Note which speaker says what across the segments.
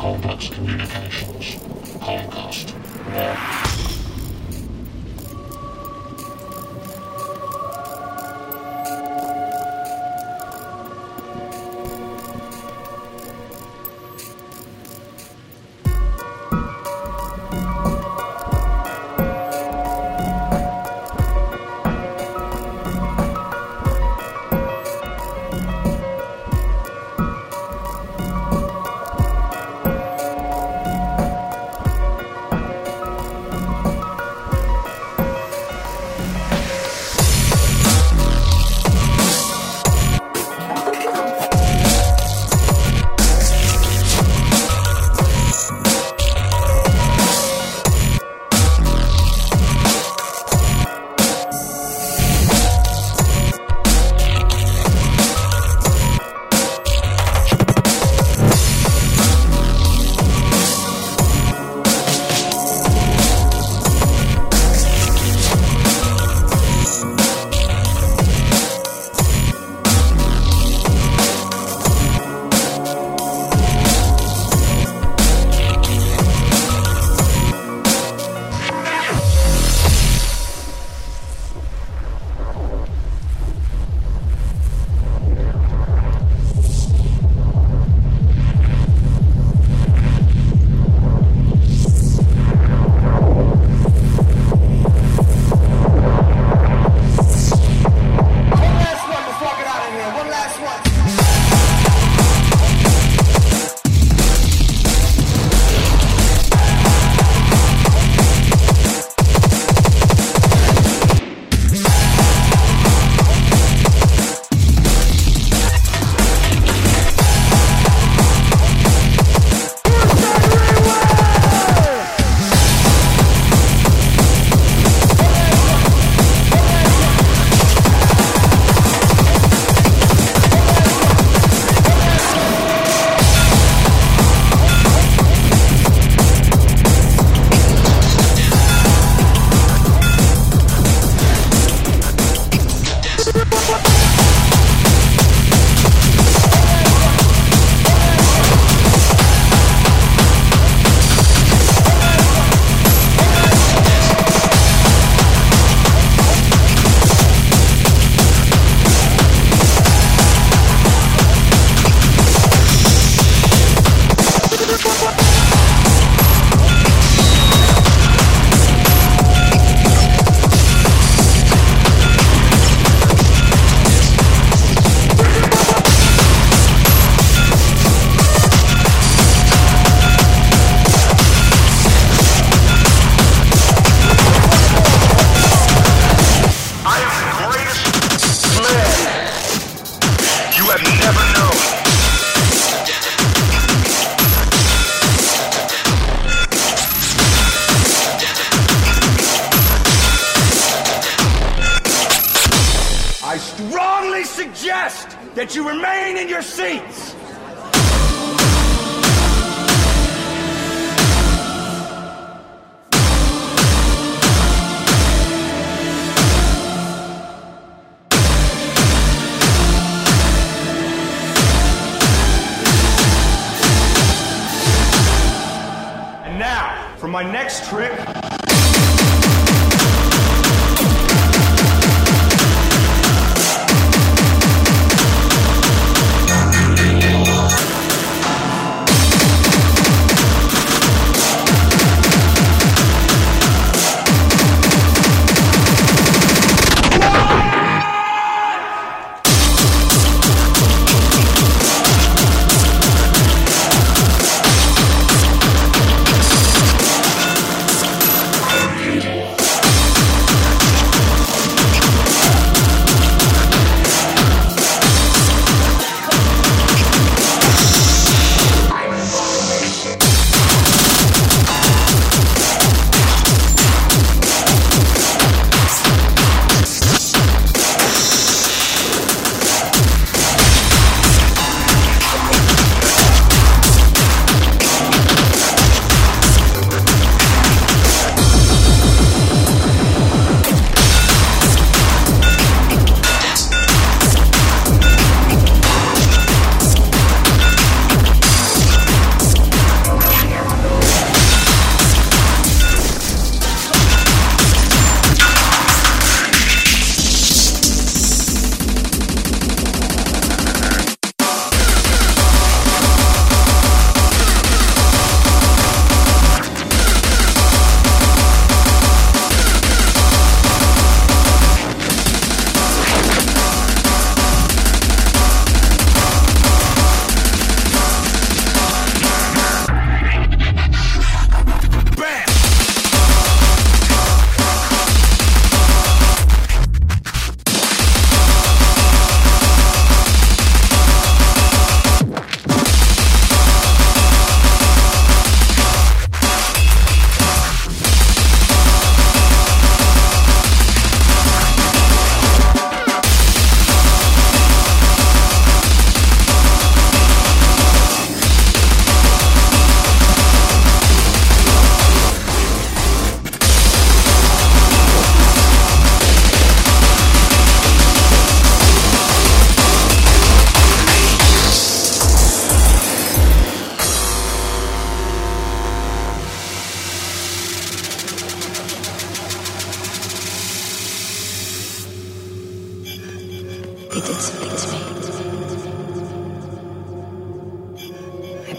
Speaker 1: Contact Communications,
Speaker 2: Kom Kast, 1. For my next trick,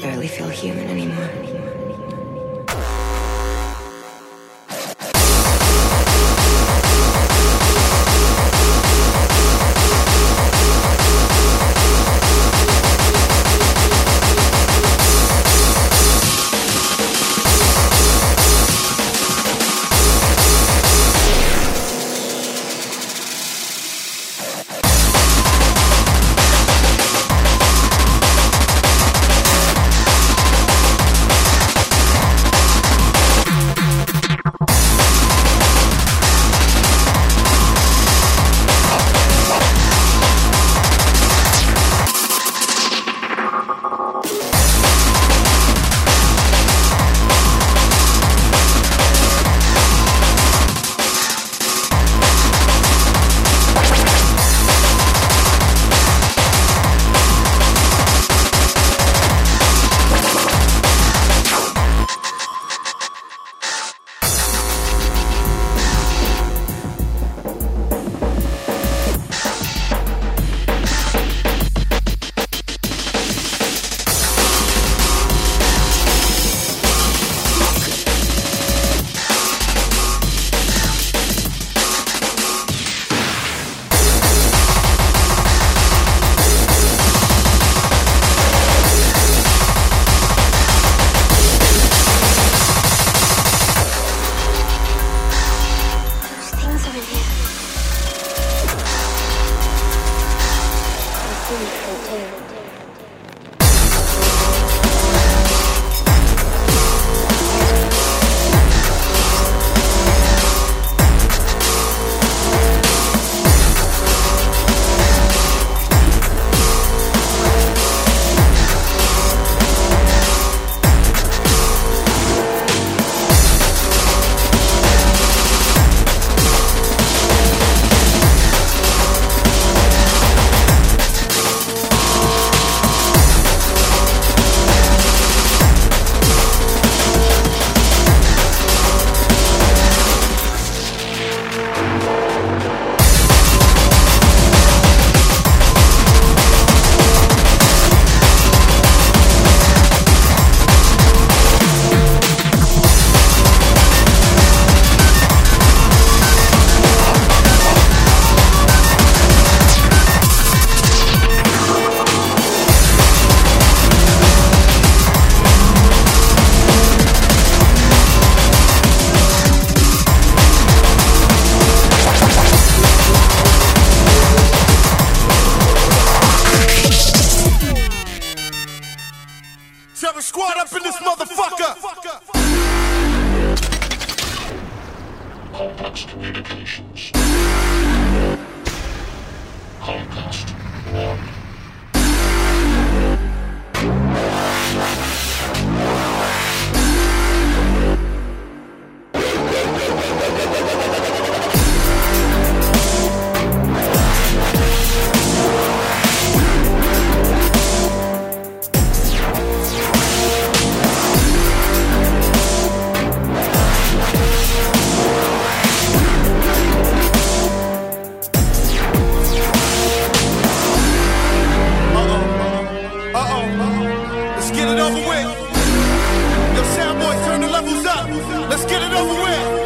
Speaker 3: barely feel human anymore. get it
Speaker 1: over with.
Speaker 4: Yo, sound boys, turn the levels up.
Speaker 5: Let's get it over with.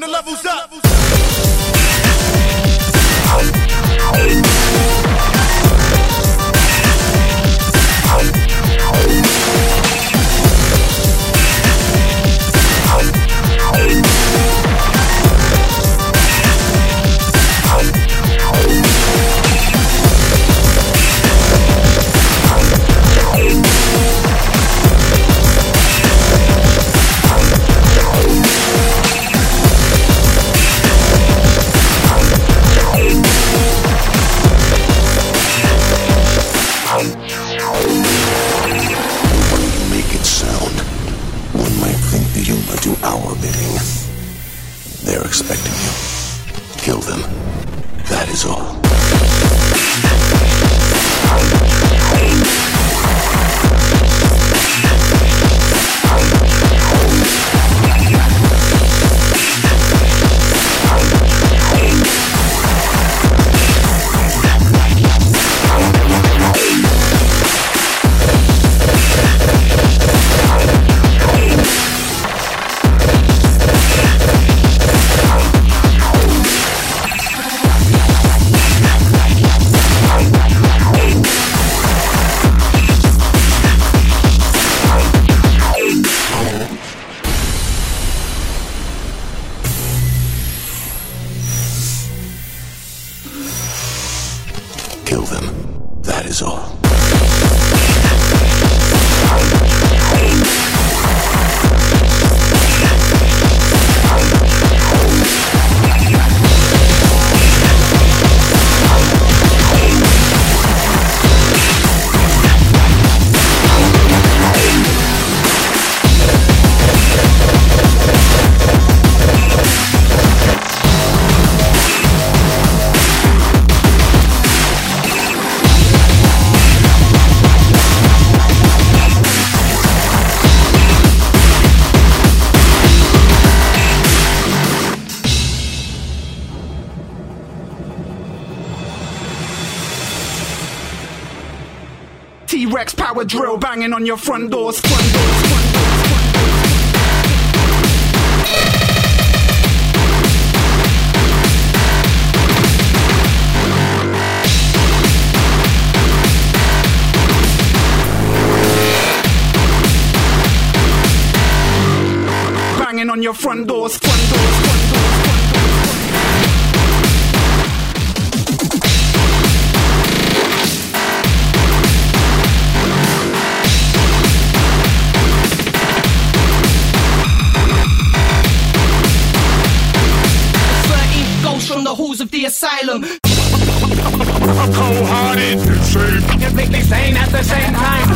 Speaker 5: The levels up. Them. That is all.
Speaker 6: Drill banging on your front doors, front doors, front. Banging on your front doors, front doors.
Speaker 7: Asylum.
Speaker 1: Cold-hearted, insane.
Speaker 7: Completely sane at the same time.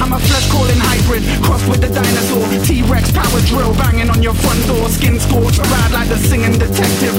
Speaker 6: I'm a flesh calling hybrid, crossed with the dinosaur. T-Rex power drill banging on your front door. Skin scorched, ride like the singing detective.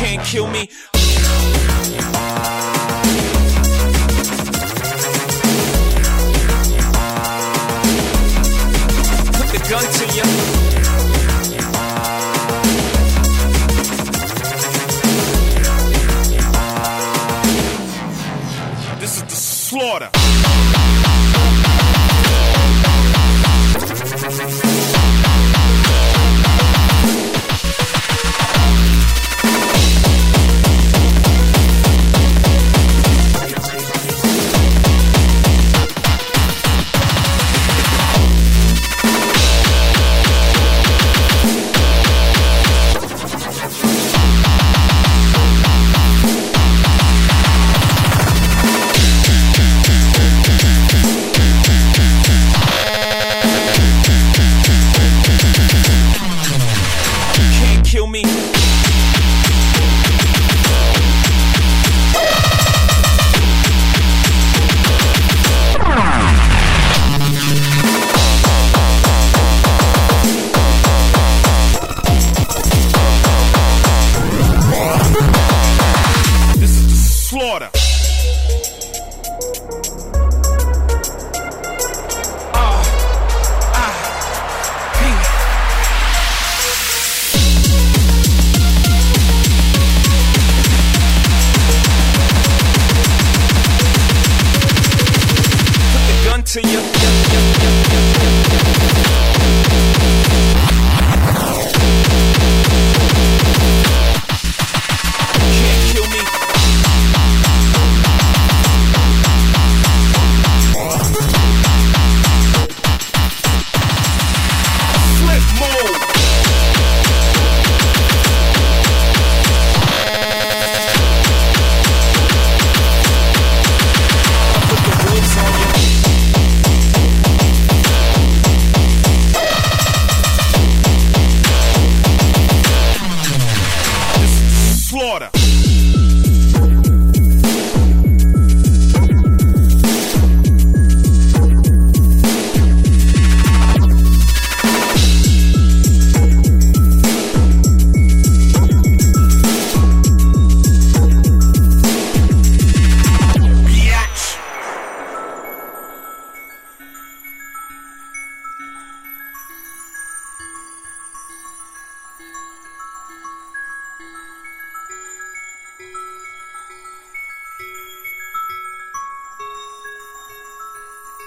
Speaker 8: Can't kill me. Put the gun to you.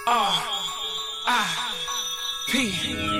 Speaker 8: R
Speaker 7: I P.